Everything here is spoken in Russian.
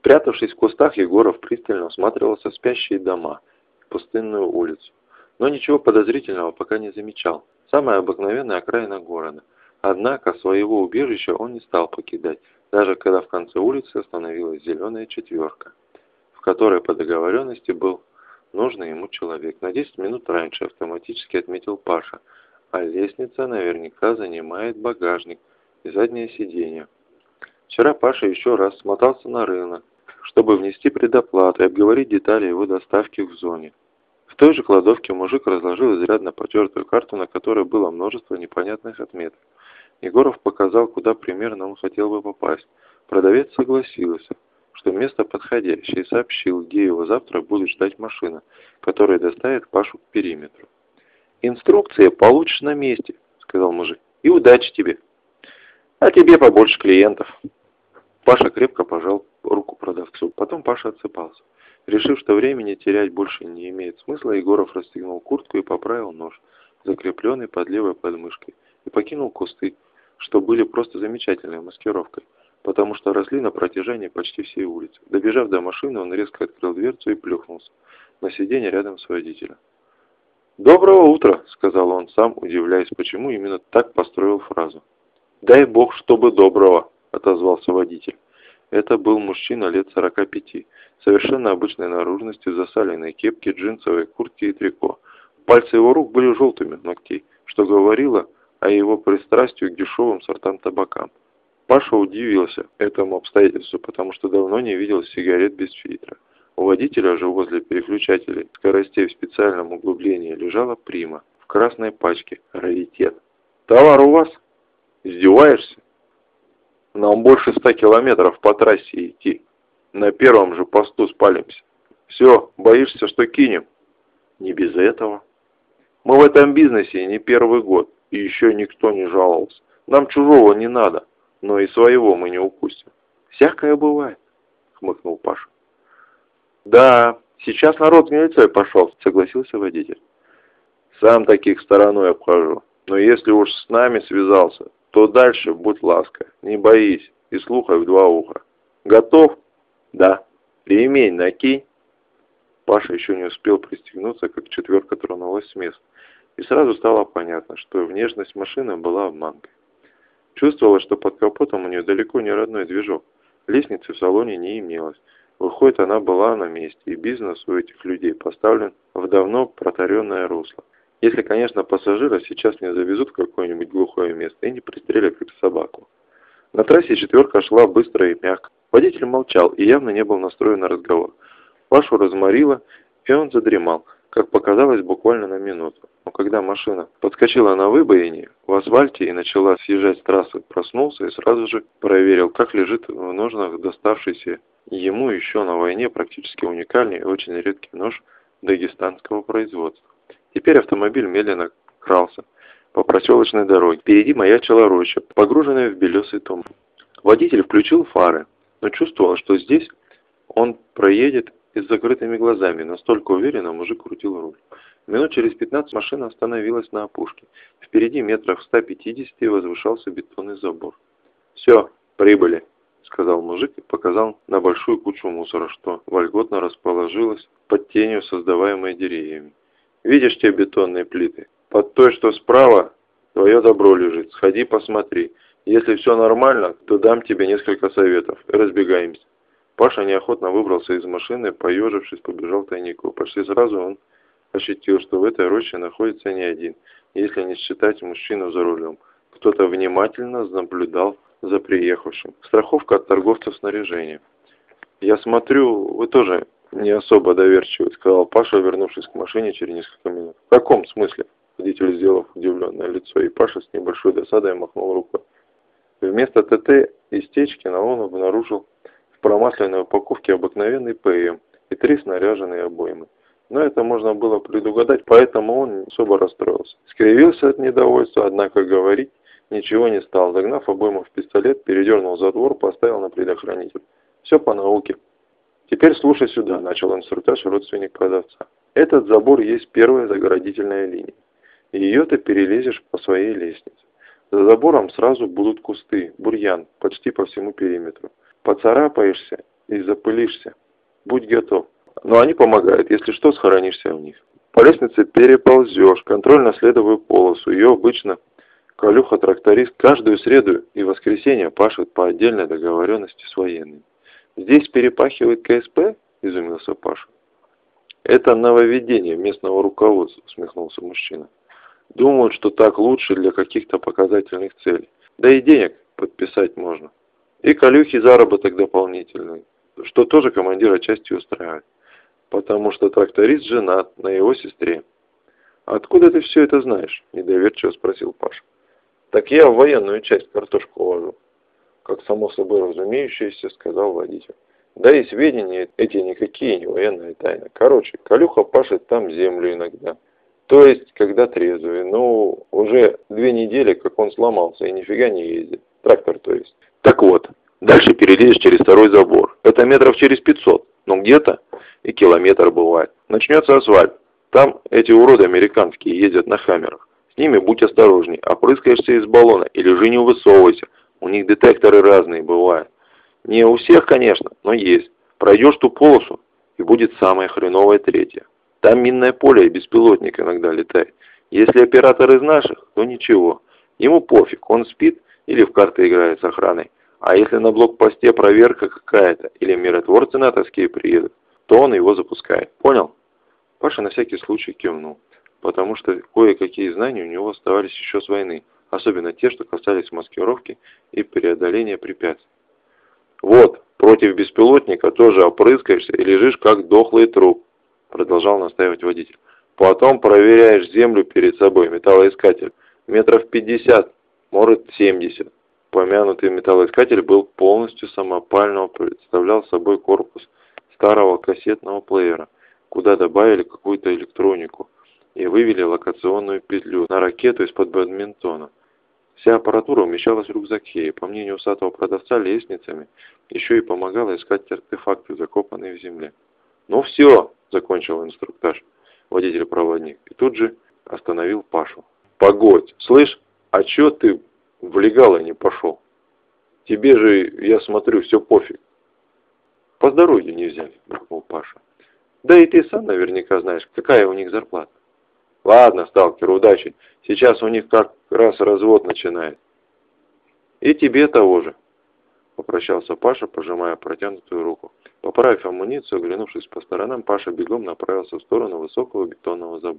Спрятавшись в кустах, Егоров пристально осматривался спящие дома, пустынную улицу. Но ничего подозрительного пока не замечал. Самая обыкновенная окраина города. Однако своего убежища он не стал покидать, даже когда в конце улицы остановилась зеленая четверка, в которой по договоренности был нужный ему человек. На 10 минут раньше автоматически отметил Паша, а лестница наверняка занимает багажник и заднее сиденье. Вчера Паша еще раз смотался на рынок, чтобы внести предоплату и обговорить детали его доставки в зоне. В той же кладовке мужик разложил изрядно потертую карту, на которой было множество непонятных отметок. Егоров показал, куда примерно он хотел бы попасть. Продавец согласился, что место подходящее, и сообщил, где его завтра будет ждать машина, которая доставит Пашу к периметру. «Инструкция получишь на месте», — сказал мужик. «И удачи тебе». «А тебе побольше клиентов». Паша крепко пожал руку продавцу. Потом Паша отсыпался. Решив, что времени терять больше не имеет смысла, Егоров расстегнул куртку и поправил нож, закрепленный под левой подмышкой, и покинул кусты, что были просто замечательной маскировкой, потому что росли на протяжении почти всей улицы. Добежав до машины, он резко открыл дверцу и плюхнулся на сиденье рядом с водителем. «Доброго утра!» — сказал он сам, удивляясь, почему именно так построил фразу. «Дай бог, чтобы доброго!» — отозвался водитель. Это был мужчина лет 45, совершенно обычной наружности, в засаленной кепке, джинсовой куртке и трико. Пальцы его рук были желтыми от ногтей, что говорило о его пристрастию к дешевым сортам табака. Паша удивился этому обстоятельству, потому что давно не видел сигарет без фильтра. У водителя же возле переключателей скоростей в специальном углублении лежала прима в красной пачке «Раритет». «Товар у вас? Издеваешься?» Нам больше ста километров по трассе идти. На первом же посту спалимся. Все, боишься, что кинем? Не без этого. Мы в этом бизнесе не первый год, и еще никто не жаловался. Нам чужого не надо, но и своего мы не упустим. Всякое бывает, хмыкнул Паша. Да, сейчас народ в милицию пошел, согласился водитель. Сам таких стороной обхожу. Но если уж с нами связался, то дальше будь ласка, не боись и слухай в два уха. Готов? Да. Ремень накинь. Паша еще не успел пристегнуться, как четверка тронулась с места. И сразу стало понятно, что внешность машины была обманкой. Чувствовалось, что под капотом у нее далеко не родной движок. Лестницы в салоне не имелось. Выходит, она была на месте, и бизнес у этих людей поставлен в давно протаренное русло. Если, конечно, пассажира сейчас не завезут в какое-нибудь глухое место и не пристрелят как собаку. На трассе четверка шла быстро и мягко. Водитель молчал и явно не был настроен на разговор. Пашу разморило, и он задремал, как показалось, буквально на минуту. Но когда машина подскочила на выбоине в асфальте и начала съезжать с трассы, проснулся и сразу же проверил, как лежит в ножнах доставшийся ему еще на войне практически уникальный и очень редкий нож дагестанского производства. Теперь автомобиль медленно крался по проселочной дороге. Впереди маячила роща, погруженная в белесый туман. Водитель включил фары, но чувствовал, что здесь он проедет и с закрытыми глазами. Настолько уверенно мужик крутил руль. Минут через 15 машина остановилась на опушке. Впереди метрах в 150 возвышался бетонный забор. «Все, прибыли», — сказал мужик и показал на большую кучу мусора, что вольготно расположилась под тенью, создаваемой деревьями. Видишь те бетонные плиты? Под той, что справа, твое добро лежит. Сходи, посмотри. Если все нормально, то дам тебе несколько советов. Разбегаемся. Паша неохотно выбрался из машины, поежившись, побежал к тайнику. Почти сразу он ощутил, что в этой роще находится не один, если не считать мужчину за рулем. Кто-то внимательно наблюдал за приехавшим. Страховка от торговцев снаряжения. «Я смотрю, вы тоже «Не особо доверчивый», — сказал Паша, вернувшись к машине через несколько минут. «В каком смысле?» Водитель, сделав удивленное лицо, и Паша с небольшой досадой махнул рукой. Вместо ТТ и Стечкина он обнаружил в промасленной упаковке обыкновенный ПМ и три снаряженные обоймы. Но это можно было предугадать, поэтому он особо расстроился. Скривился от недовольства, однако говорить ничего не стал. Загнав обойму в пистолет, передернул затвор, поставил на предохранитель. Все по науке. «Теперь слушай сюда», – начал инструктаж родственник продавца. «Этот забор есть первая заградительная линия. Ее ты перелезешь по своей лестнице. За забором сразу будут кусты, бурьян, почти по всему периметру. Поцарапаешься и запылишься. Будь готов. Но они помогают, если что, схоронишься в них. По лестнице переползешь, контрольно-следовую полосу. Ее обычно Калюха-тракторист каждую среду и воскресенье пашет по отдельной договоренности с военными. Здесь перепахивает КСП? Изумился Паша. Это нововведение местного руководства, усмехнулся мужчина. Думают, что так лучше для каких-то показательных целей. Да и денег подписать можно. И Калюхи заработок дополнительный, что тоже командира части устраивает. Потому что тракторист женат на его сестре. «Откуда ты все это знаешь?» – недоверчиво спросил Паша. «Так я в военную часть картошку вожу», – как само собой разумеющееся сказал водитель. Да и сведения эти никакие не военная тайна. Короче, Калюха пашет там землю иногда. То есть, когда трезвый. Ну, уже две недели, как он сломался и нифига не ездит. Трактор, то есть. Так вот, дальше перелезешь через второй забор. Это метров через 500. Но где-то и километр бывает. Начнется асфальт. Там эти уроды американские ездят на хаммерах. С ними будь осторожней. Опрыскаешься из баллона и лежи не высовывайся. У них детекторы разные бывают. Не у всех, конечно, но есть. Пройдешь ту полосу, и будет самая хреновая третья. Там минное поле и беспилотник иногда летает. Если оператор из наших, то ничего. Ему пофиг, он спит или в карты играет с охраной. А если на блокпосте проверка какая-то или миротворцы натовские приедут, то он его запускает. Понял? Паша на всякий случай кивнул, потому что кое-какие знания у него оставались еще с войны, особенно те, что касались маскировки и преодоления препятствий. Вот, против беспилотника тоже опрыскаешься и лежишь как дохлый труп, продолжал настаивать водитель. Потом проверяешь землю перед собой, металлоискатель, метров 50, может 70. Помянутый металлоискатель был полностью самопального, представлял собой корпус старого кассетного плеера, куда добавили какую-то электронику и вывели локационную петлю на ракету из-под бадминтона. Вся аппаратура умещалась в рюкзаке, и, по мнению усатого продавца, лестницами еще и помогала искать артефакты, закопанные в земле. «Ну все!» – закончил инструктаж водитель-проводник, и тут же остановил Пашу. «Погодь! Слышь, а чё ты в легало не пошел? Тебе же, я смотрю, все пофиг». «По здоровью не взяли», – буркнул Паша. «Да и ты сам наверняка знаешь, какая у них зарплата». Ладно, сталкер, удачи. Сейчас у них как раз развод начинает. И тебе того же. Попрощался Паша, пожимая протянутую руку. Поправив амуницию, оглянувшись по сторонам, Паша бегом направился в сторону высокого бетонного забора.